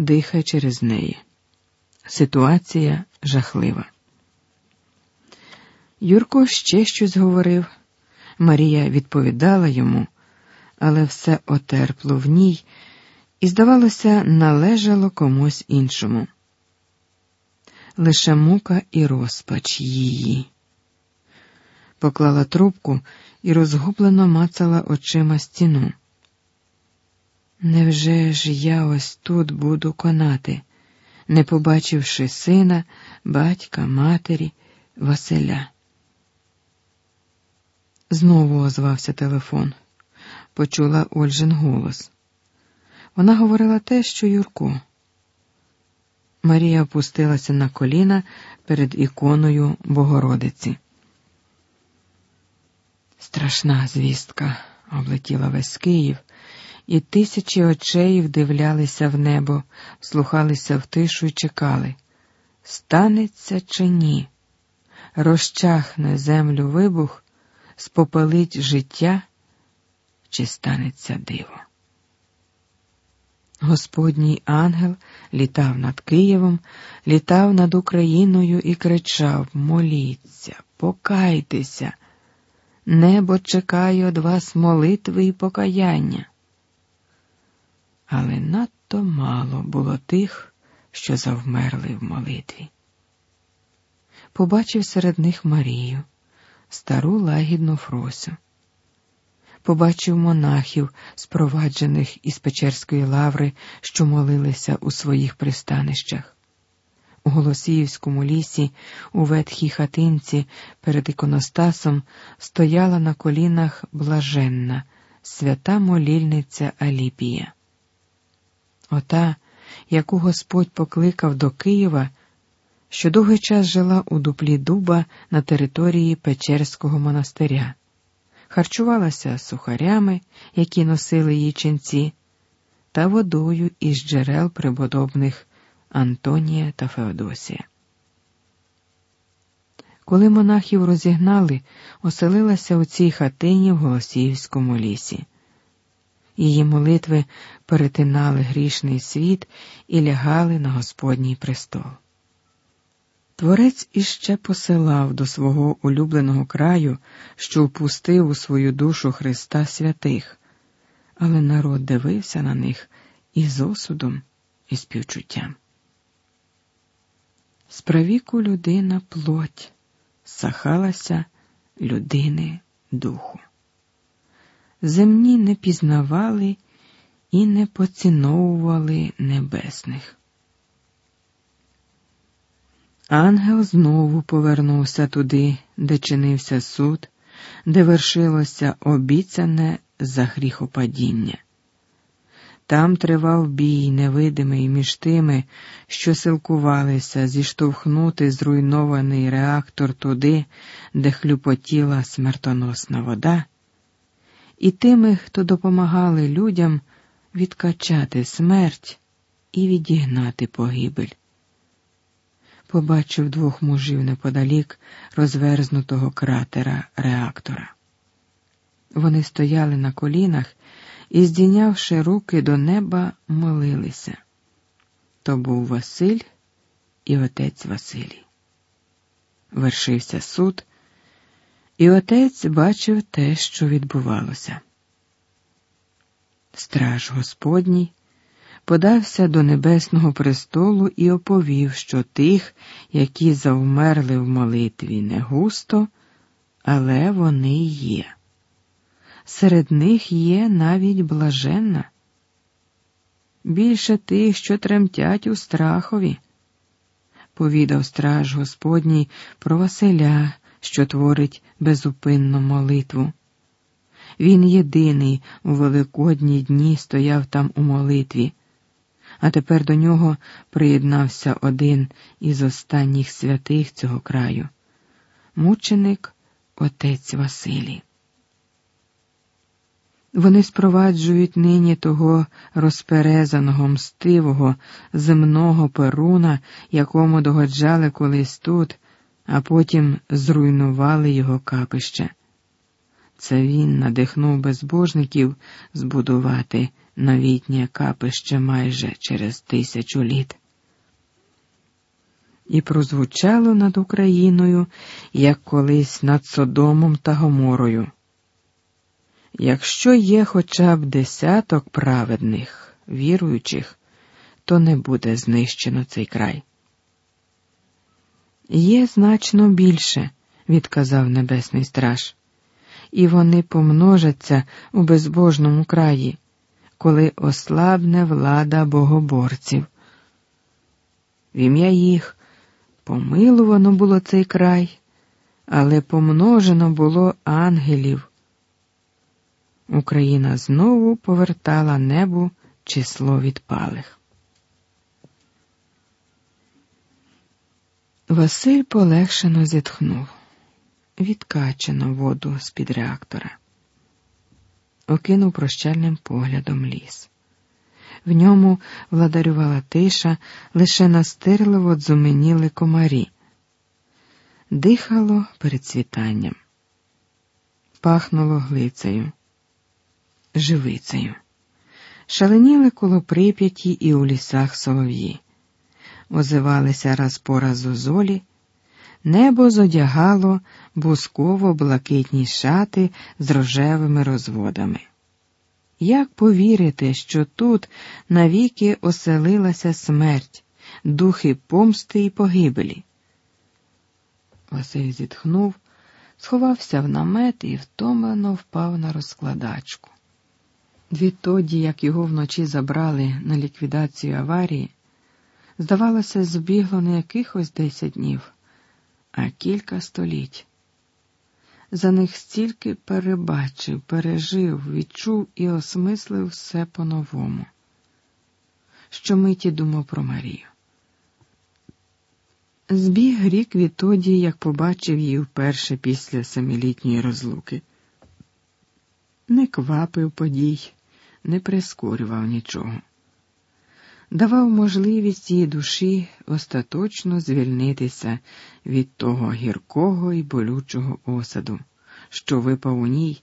дихай через неї. Ситуація жахлива. Юрко ще щось говорив. Марія відповідала йому, але все отерпло в ній і, здавалося, належало комусь іншому. Лише мука і розпач її. Поклала трубку і розгублено мацала очима стіну. Невже ж я ось тут буду конати, не побачивши сина, батька, матері, Василя? Знову озвався телефон. Почула Ольжин голос. Вона говорила те, що Юрко. Марія опустилася на коліна перед іконою Богородиці. Страшна звістка облетіла весь Київ, і тисячі очей вдивлялися в небо, слухалися в тишу й чекали. Станеться чи ні? Розчахне землю вибух, спопелить життя, чи станеться диво? Господній ангел літав над Києвом, літав над Україною і кричав: Моліться, покайтеся, небо чекає від вас молитви і покаяння. Але надто мало було тих, що завмерли в молитві. Побачив серед них Марію, стару лагідну Фросю побачив монахів, спроваджених із Печерської лаври, що молилися у своїх пристанищах. У Голосіївському лісі, у ветхій хатинці перед іконостасом стояла на колінах блаженна, свята молільниця Аліпія. Ота, яку Господь покликав до Києва, що довгий час жила у дуплі дуба на території Печерського монастиря харчувалася сухарями, які носили її ченці, та водою із джерел преподобних Антонія та Феодосія. Коли монахів розігнали, оселилася у цій хатині в Голосіївському лісі. Її молитви перетинали грішний світ і лягали на Господній престол. Творець іще посилав до свого улюбленого краю, що впустив у свою душу Христа святих, але народ дивився на них із осудом і співчуттям. Справіку людина плоть, сахалася людини духу. Земні не пізнавали і не поціновували небесних. Ангел знову повернувся туди, де чинився суд, де вершилося обіцяне за гріхопадіння. Там тривав бій невидимий між тими, що силкувалися зіштовхнути зруйнований реактор туди, де хлюпотіла смертоносна вода, і тими, хто допомагали людям відкачати смерть і відігнати погибель побачив двох мужів неподалік розверзнутого кратера реактора. Вони стояли на колінах і, здійнявши руки до неба, молилися. То був Василь і отець Василій. Вершився суд, і отець бачив те, що відбувалося. Страж Господній подався до небесного престолу і оповів, що тих, які завмерли в молитві, не густо, але вони є. Серед них є навіть блаженна. Більше тих, що тремтять у страхові. Повідав страж Господній про Василя, що творить безупинну молитву. Він єдиний у великодні дні стояв там у молитві, а тепер до нього приєднався один із останніх святих цього краю мученик отець Василій. Вони спроваджують нині того розперезаного, мстивого, земного перуна, якому догоджали колись тут, а потім зруйнували його капище. Це він надихнув безбожників збудувати новітнє капище майже через тисячу літ. І прозвучало над Україною, як колись над Содомом та Гоморою. Якщо є хоча б десяток праведних, віруючих, то не буде знищено цей край. Є значно більше, відказав Небесний страж, і вони помножаться у безбожному краї, коли ослабне влада богоборців. В ім'я їх помилувано було цей край, але помножено було ангелів. Україна знову повертала небу число відпалих. Василь полегшено зітхнув, відкачено воду з-під реактора, окинув прощальним поглядом ліс. В ньому владарювала тиша, лише настирливо дзуменіли комарі, дихало перед світанням, пахнуло глицею. Живицею. Шаленіли коло прип'яті і у лісах солов'ї, озивалися раз по раз зозолі, небо зодягало бусково блакитні шати з рожевими розводами. Як повірити, що тут навіки оселилася смерть, духи помсти і погибелі? Василь зітхнув, сховався в намет і втомлено впав на розкладачку. Відтоді, як його вночі забрали на ліквідацію аварії, здавалося, збігло не якихось десять днів, а кілька століть. За них стільки перебачив, пережив, відчув і осмислив все по-новому. Що миті думав про Марію. Збіг рік відтоді, як побачив її вперше після семилітньої розлуки. Не квапив подій не прискорював нічого, давав можливість її душі остаточно звільнитися від того гіркого і болючого осаду, що випав у ній,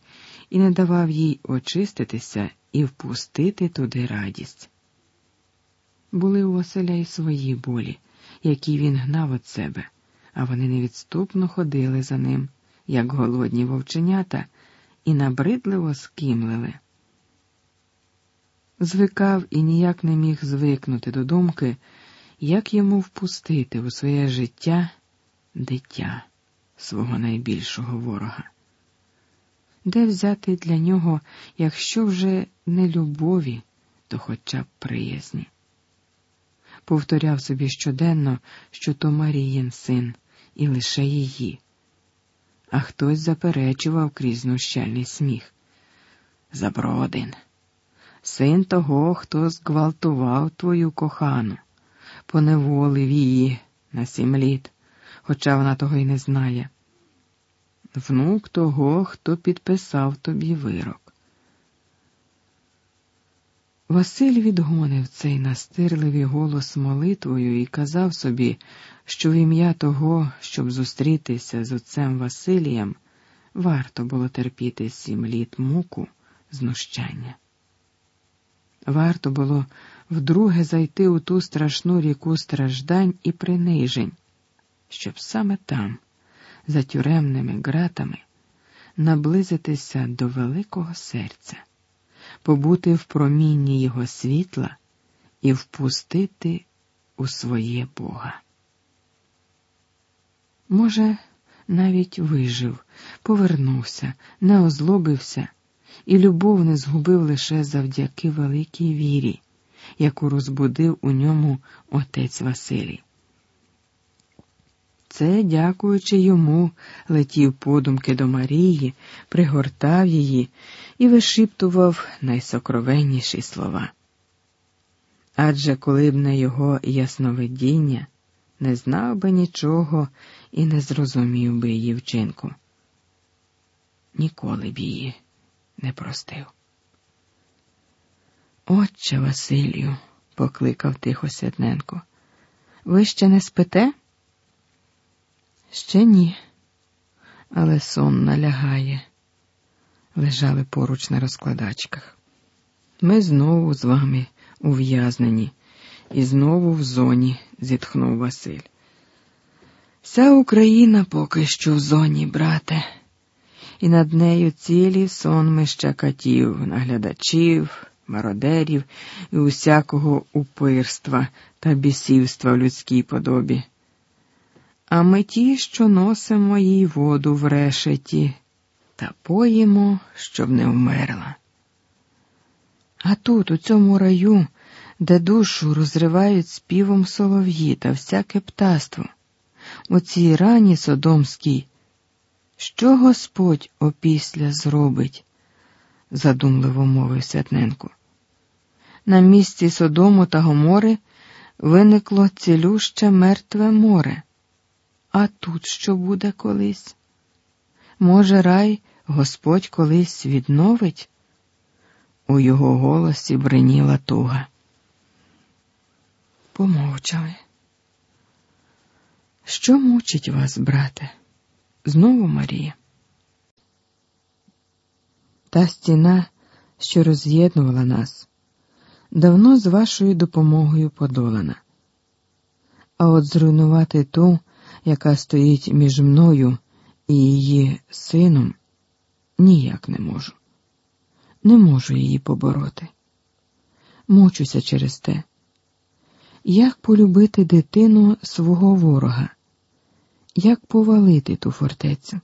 і не давав їй очиститися і впустити туди радість. Були у Василя й свої болі, які він гнав від себе, а вони невідступно ходили за ним, як голодні вовченята, і набридливо скимлили звикав і ніяк не міг звикнути до думки, як йому впустити у своє життя дитя свого найбільшого ворога. Де взяти для нього, якщо вже не любові, то хоча б приязні? Повторяв собі щоденно, що то Маріїн син, і лише її, а хтось заперечував крізь знущальний сміх. Забродин син того, хто зґвалтував твою кохану, поневолив її на сім літ, хоча вона того й не знає. Внук того, хто підписав тобі вирок. Василь відгонив цей настирливий голос молитвою і казав собі, що в ім'я того, щоб зустрітися з отцем Василієм, варто було терпіти сім літ муку знущання. Варто було вдруге зайти у ту страшну ріку страждань і принижень, щоб саме там, за тюремними ґратами, наблизитися до великого серця, побути в промінні його світла і впустити у своє Бога. Може, навіть вижив, повернувся, не озлобився і любов не згубив лише завдяки великій вірі, яку розбудив у ньому отець Василій. Це, дякуючи йому, летів подумки до Марії, пригортав її і вишиптував найсокровенніші слова. Адже коли б не його ясновидіння, не знав би нічого і не зрозумів би її вчинку. Ніколи б її не простив. Отче Василію, покликав тихо Святненко, ви ще не спите? Ще ні, але сон налягає. Лежали поруч на розкладачках. Ми знову з вами ув'язнені і знову в зоні, зітхнув Василь. Вся Україна поки що в зоні, брате, і над нею цілі сонмища катів, наглядачів, мародерів і усякого упирства та бісівства в людській подобі. А ми ті, що носимо їй воду в решеті, та поїмо, щоб не вмерла. А тут, у цьому раю, де душу розривають співом солов'ї та всяке птаство, у цій рані Содомській, що Господь опісля зробить? задумливо мовив Святненко. На місці Содому та Гомори виникло цілюще мертве море. А тут що буде колись? Може, рай Господь колись відновить? У його голосі бриніла туга. Помовчали. Що мучить вас, брате? Знову Марія. Та стіна, що роз'єднувала нас, давно з вашою допомогою подолана. А от зруйнувати ту, яка стоїть між мною і її сином, ніяк не можу. Не можу її побороти. Мучуся через те. Як полюбити дитину свого ворога? Як повалити ту фортецю?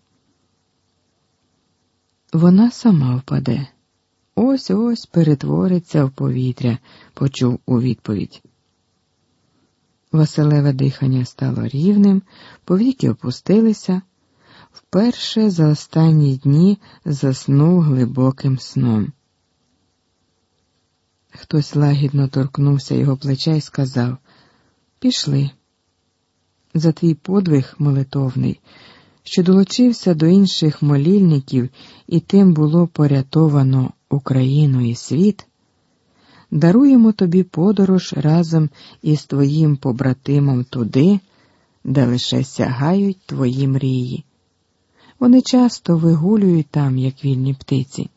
Вона сама впаде. Ось ось перетвориться в повітря, почув у відповідь. Василеве дихання стало рівним, повіки опустилися. Вперше за останні дні заснув глибоким сном. Хтось лагідно торкнувся його плеча і сказав Пішли. За твій подвиг молитовний, що долучився до інших молільників, і тим було порятовано Україну і світ. Даруємо тобі подорож разом із твоїм побратимом туди, де лише сягають твої мрії. Вони часто вигулюють там, як вільні птиці.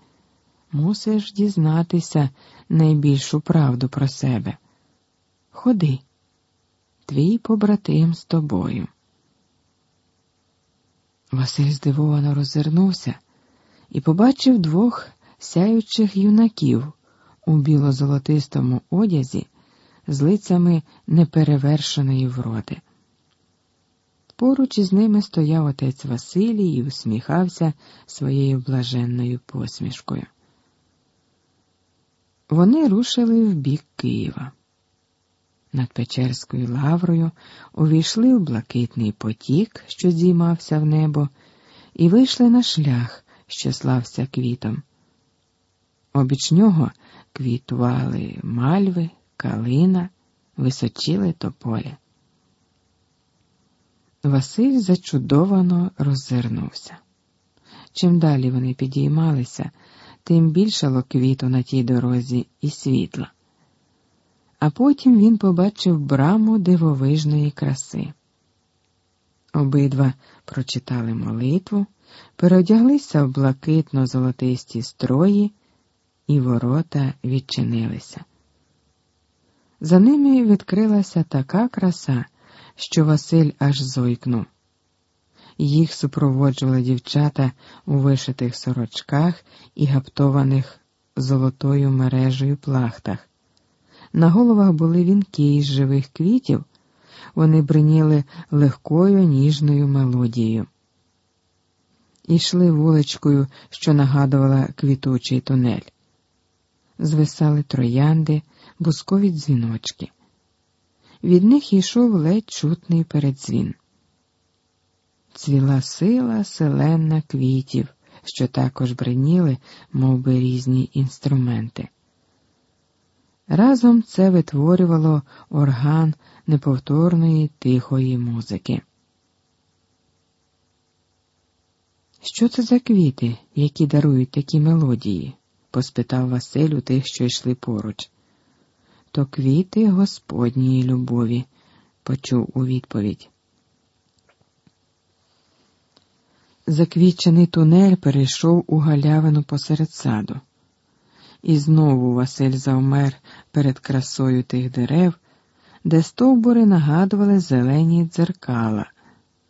Мусиш дізнатися найбільшу правду про себе. Ходи, твій побратим з тобою. Василь здивовано роззирнувся і побачив двох сяючих юнаків у біло-золотистому одязі з лицями неперевершеної вроди. Поруч із ними стояв отець Василій і усміхався своєю блаженною посмішкою. Вони рушили в бік Києва. Над Печерською лаврою увійшли в блакитний потік, що здіймався в небо, і вийшли на шлях, що слався квітом. Обіч нього квітували мальви, калина, височили тополі. Василь зачудовано роззирнувся. Чим далі вони підіймалися, тим більшало квіту на тій дорозі і світла. А потім він побачив браму дивовижної краси. Обидва прочитали молитву, переодяглися в блакитно золотисті строї, і ворота відчинилися. За ними відкрилася така краса що Василь аж зойкнув. Їх супроводжували дівчата у вишитих сорочках і гаптованих золотою мережею плахтах. На головах були вінки із живих квітів, вони бриніли легкою ніжною мелодією. Ішли вуличкою, що нагадувала квітучий тунель. Звисали троянди, бускові дзвіночки від них йшов ледь чутний передзвін. Цвіла сила селена квітів, що також бриніли, мов би, різні інструменти. Разом це витворювало орган неповторної тихої музики. Що це за квіти, які дарують такі мелодії? поспитав Василь у тих, що йшли поруч то квіти Господньої любові, почув у відповідь. Заквічений тунель перейшов у галявину посеред саду, І знову Василь завмер перед красою тих дерев, де стовбури нагадували зелені дзеркала.